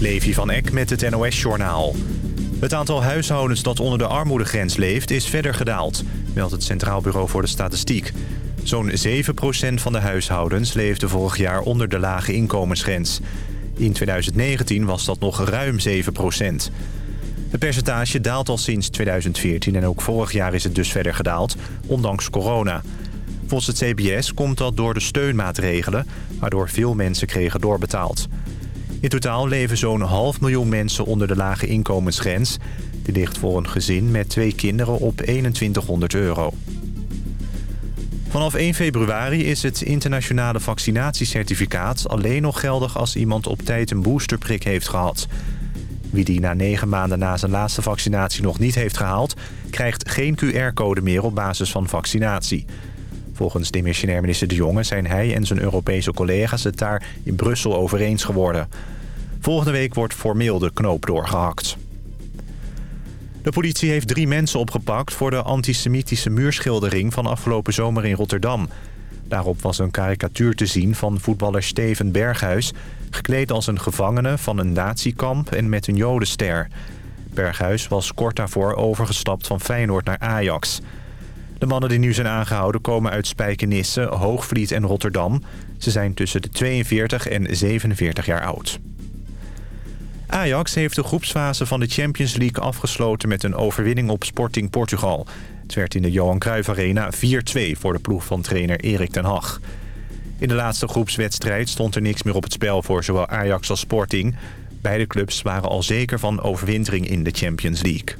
Levi van Eck met het NOS-journaal. Het aantal huishoudens dat onder de armoedegrens leeft is verder gedaald, meldt het Centraal Bureau voor de Statistiek. Zo'n 7% van de huishoudens leefde vorig jaar onder de lage inkomensgrens. In 2019 was dat nog ruim 7%. Het percentage daalt al sinds 2014 en ook vorig jaar is het dus verder gedaald, ondanks corona. Volgens het CBS komt dat door de steunmaatregelen, waardoor veel mensen kregen doorbetaald. In totaal leven zo'n half miljoen mensen onder de lage inkomensgrens. Die ligt voor een gezin met twee kinderen op 2100 euro. Vanaf 1 februari is het internationale vaccinatiecertificaat alleen nog geldig als iemand op tijd een boosterprik heeft gehad. Wie die na negen maanden na zijn laatste vaccinatie nog niet heeft gehaald... krijgt geen QR-code meer op basis van vaccinatie. Volgens demissionair minister De Jonge zijn hij en zijn Europese collega's het daar in Brussel over eens geworden. Volgende week wordt formeel de knoop doorgehakt. De politie heeft drie mensen opgepakt voor de antisemitische muurschildering van afgelopen zomer in Rotterdam. Daarop was een karikatuur te zien van voetballer Steven Berghuis... gekleed als een gevangene van een natiekamp en met een jodenster. Berghuis was kort daarvoor overgestapt van Feyenoord naar Ajax... De mannen die nu zijn aangehouden komen uit Spijkenisse, Hoogvliet en Rotterdam. Ze zijn tussen de 42 en 47 jaar oud. Ajax heeft de groepsfase van de Champions League afgesloten met een overwinning op Sporting Portugal. Het werd in de Johan Cruijff Arena 4-2 voor de ploeg van trainer Erik ten Hag. In de laatste groepswedstrijd stond er niks meer op het spel voor zowel Ajax als Sporting. Beide clubs waren al zeker van overwintering in de Champions League.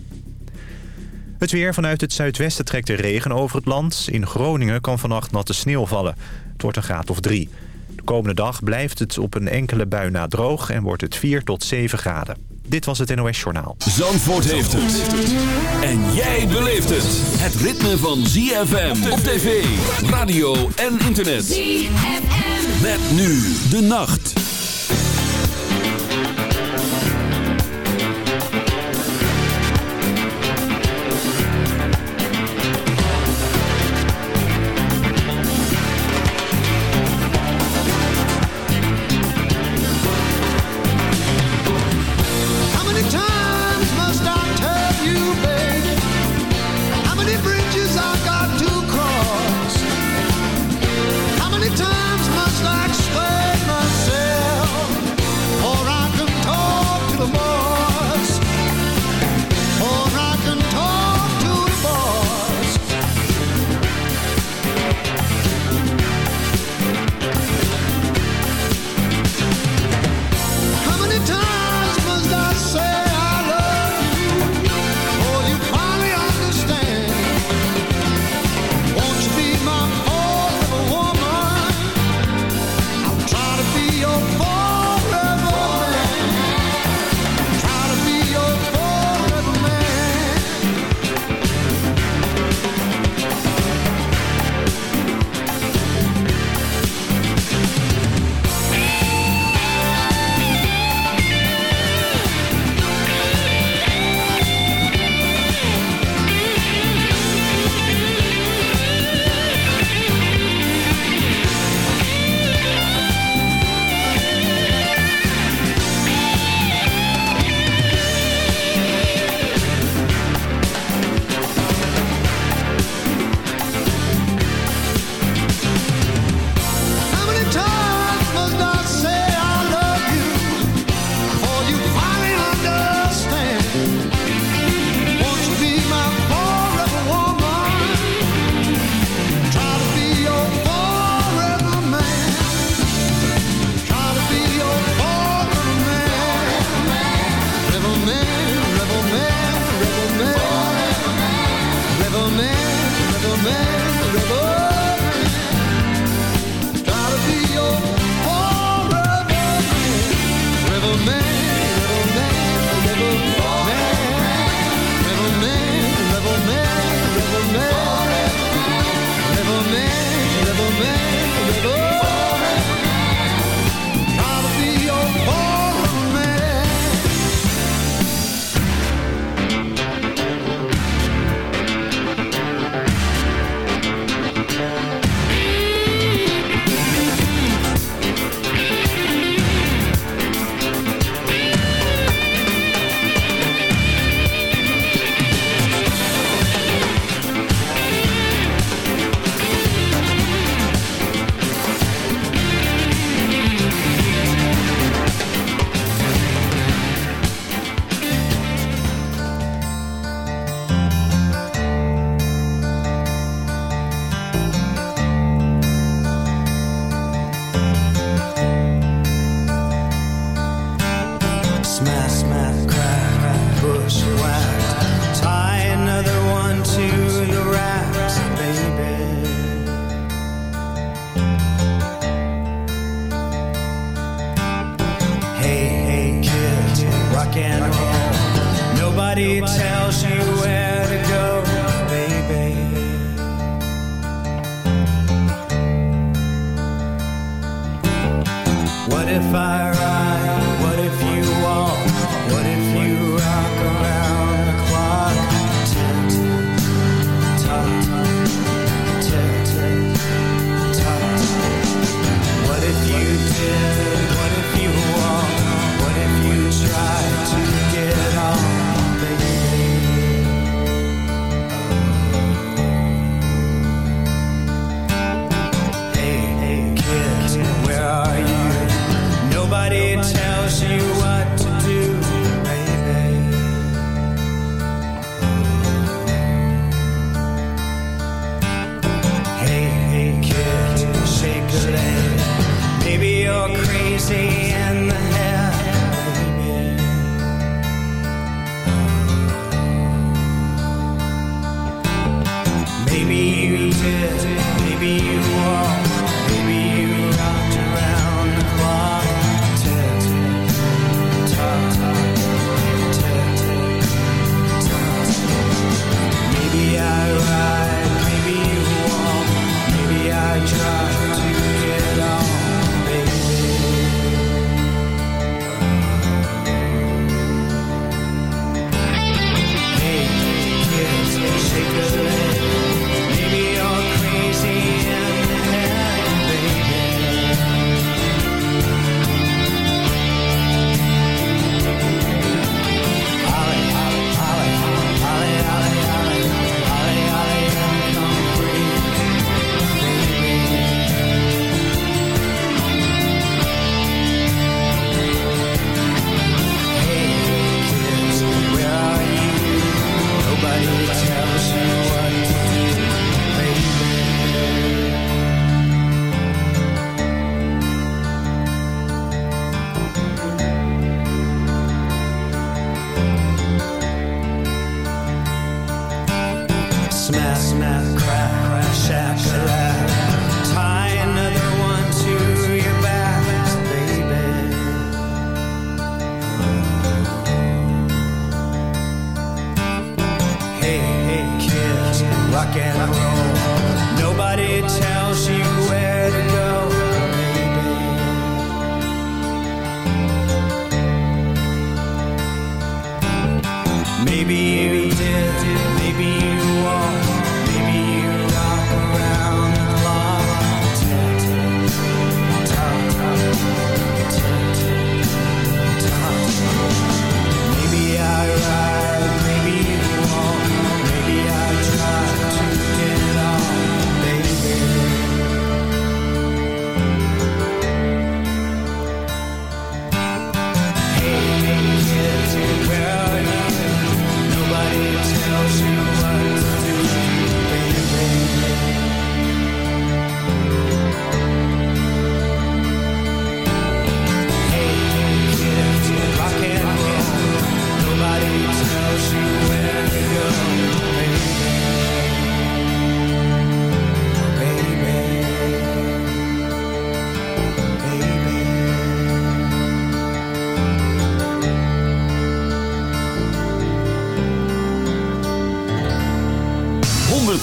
Het weer vanuit het zuidwesten trekt de regen over het land. In Groningen kan vannacht natte sneeuw vallen. Het wordt een graad of drie. De komende dag blijft het op een enkele bui na droog... en wordt het 4 tot 7 graden. Dit was het NOS Journaal. Zandvoort heeft het. En jij beleeft het. Het ritme van ZFM op tv, radio en internet. ZFM. Met nu de nacht.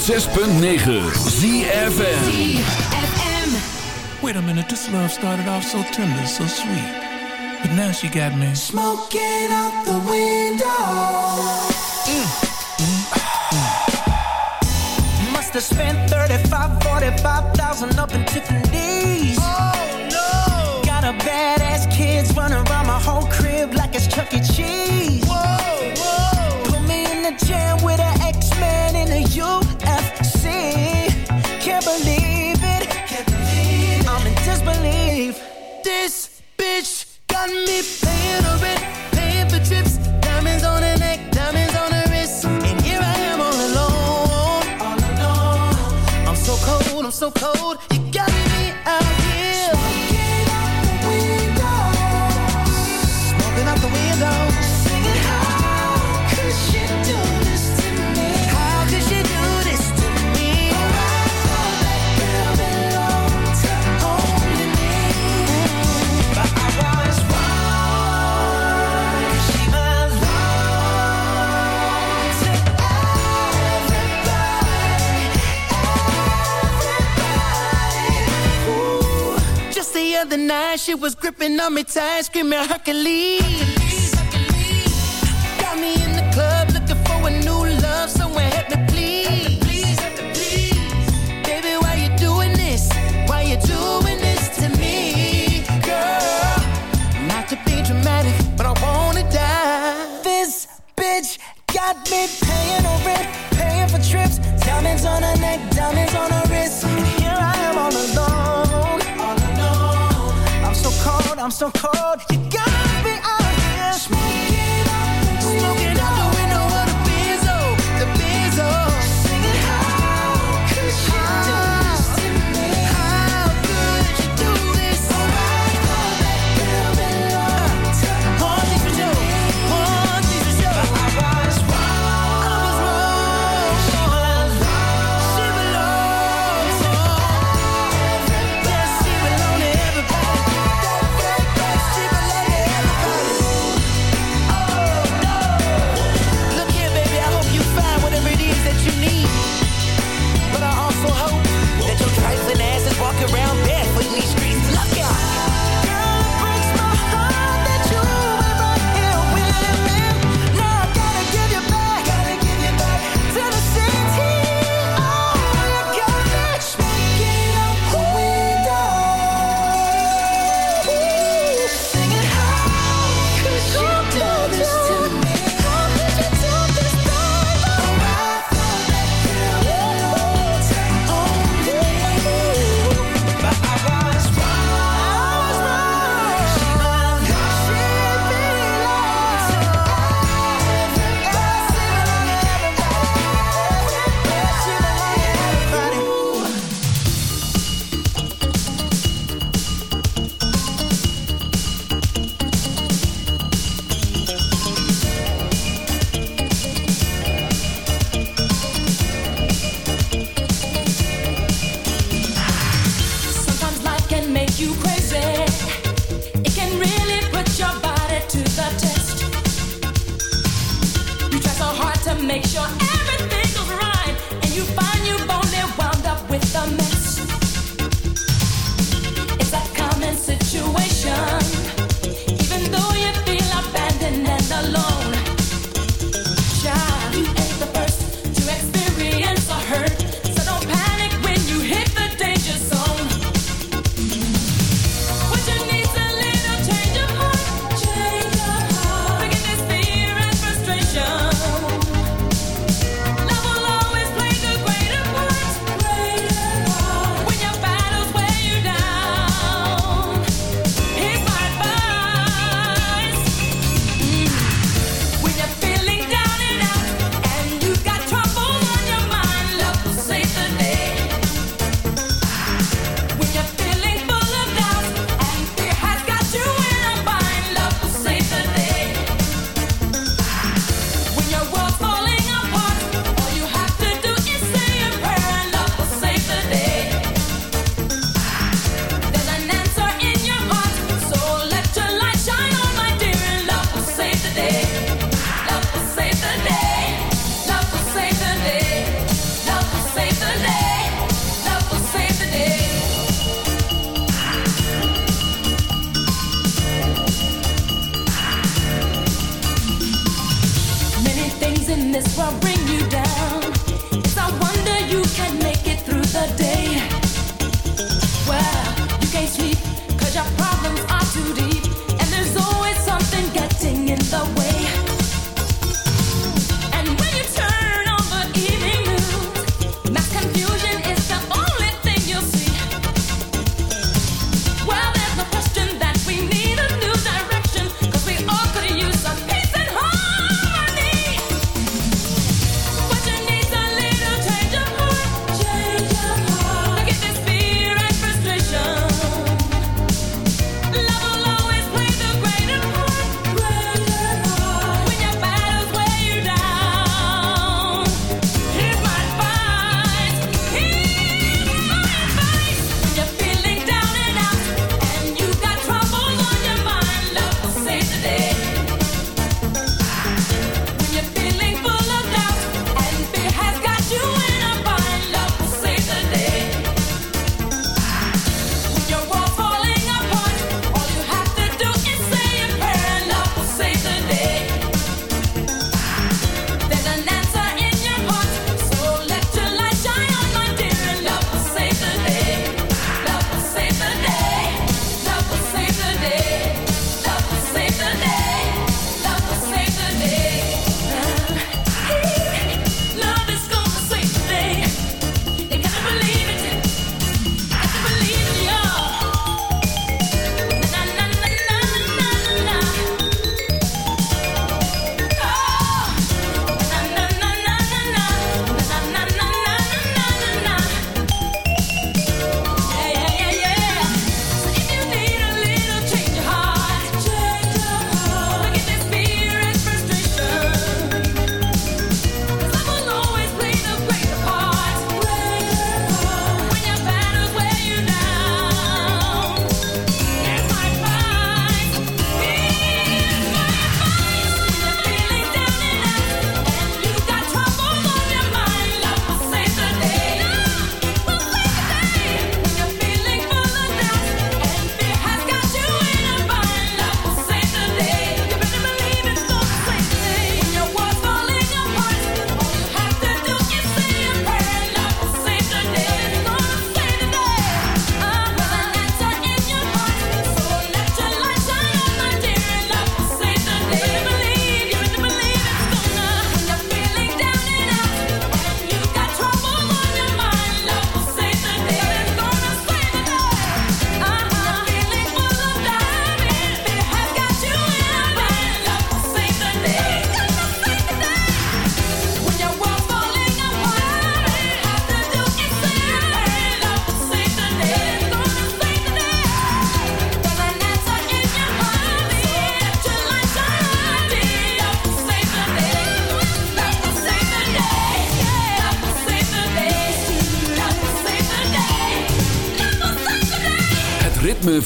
106.9 ZFM. Wait a minute, this love started off so tender, so sweet. But now she got me smoking out the window. Mm. Mm. Mm. Must have spent 35, 45,000 up in Tiffany that shit was gripping on me tight, screaming Hercules. Got me in the club looking for a new love, someone help me please. got me paying no rent, paying for trips, diamonds on her neck, diamonds on her I'm so cold.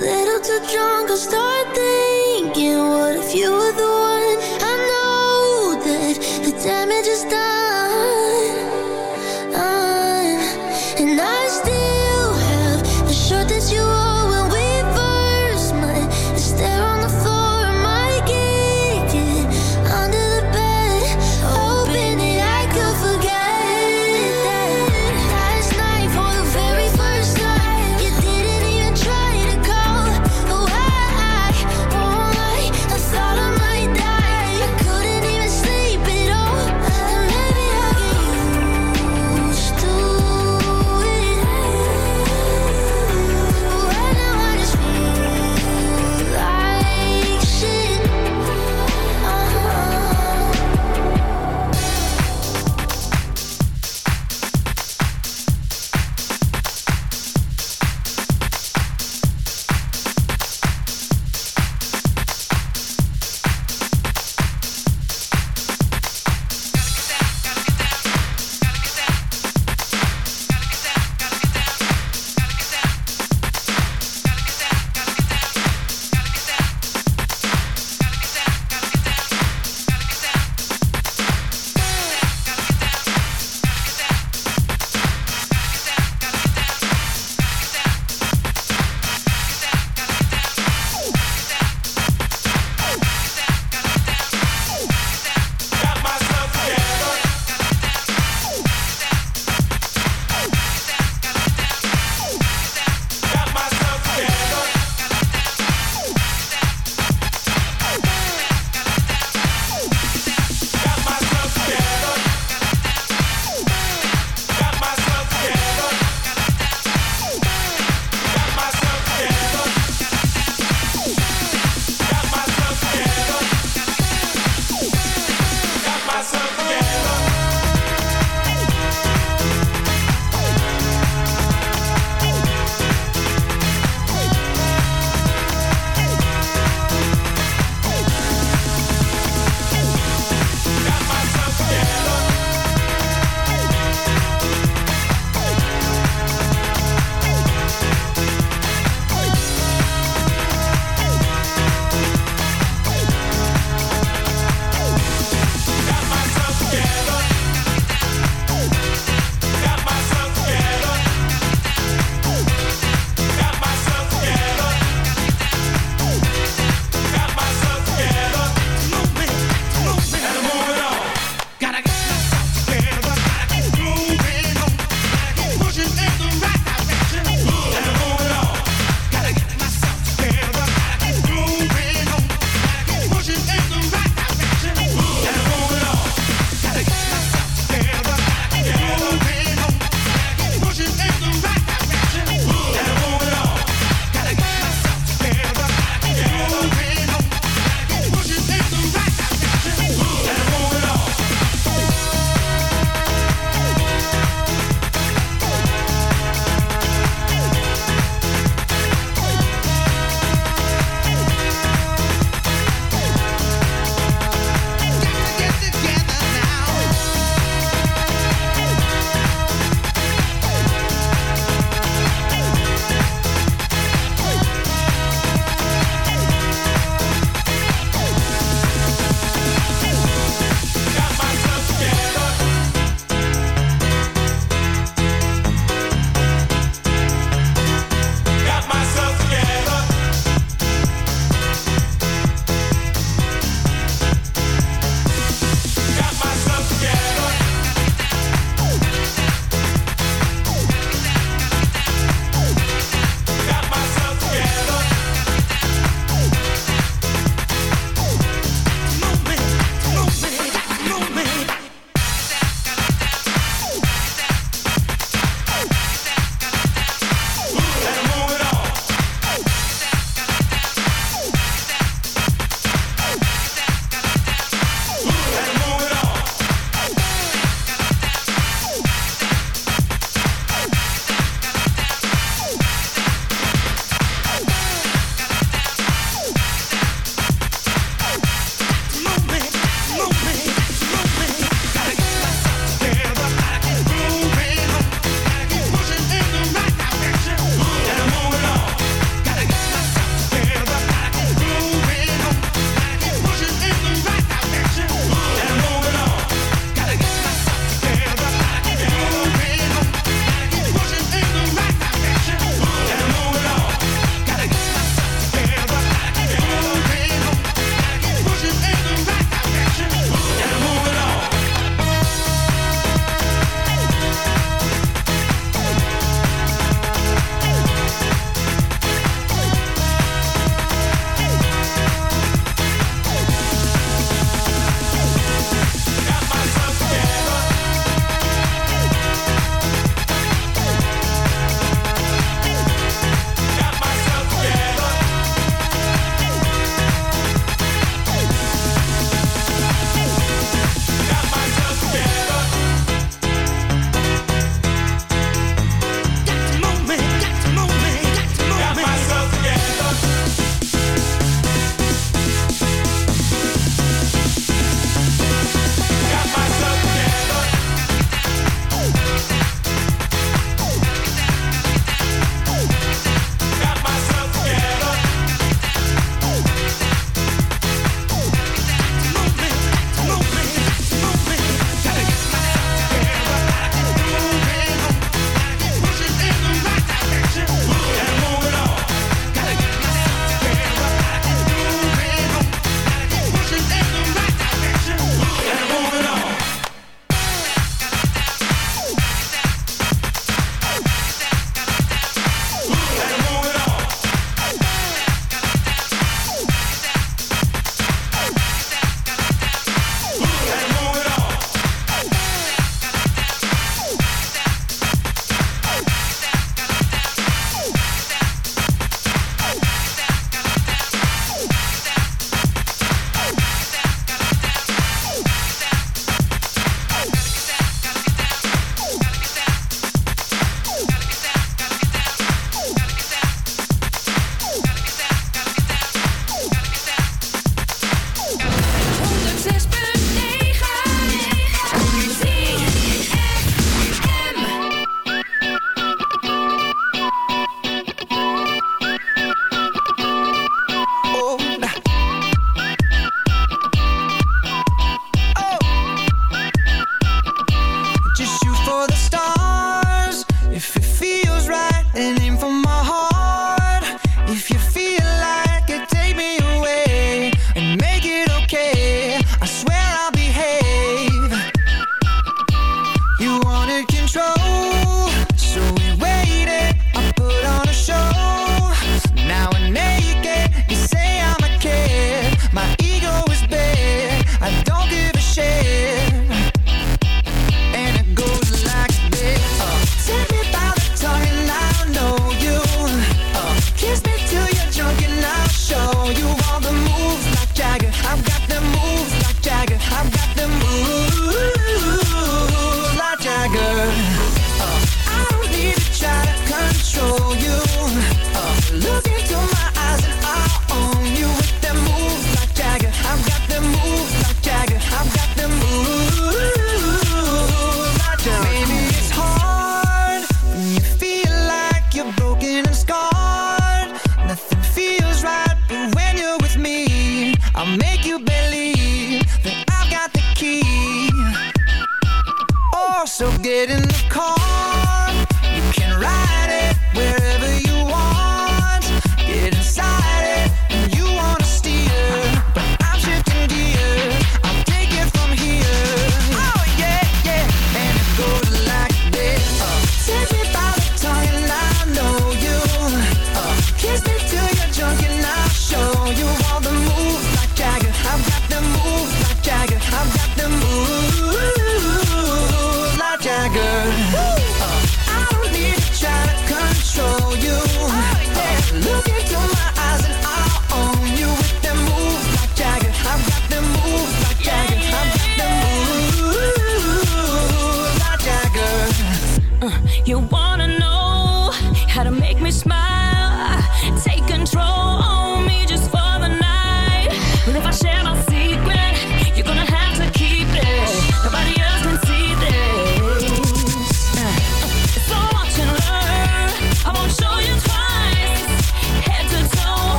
little too drunk, I'll start thinking, what if you were the one? I know that the damage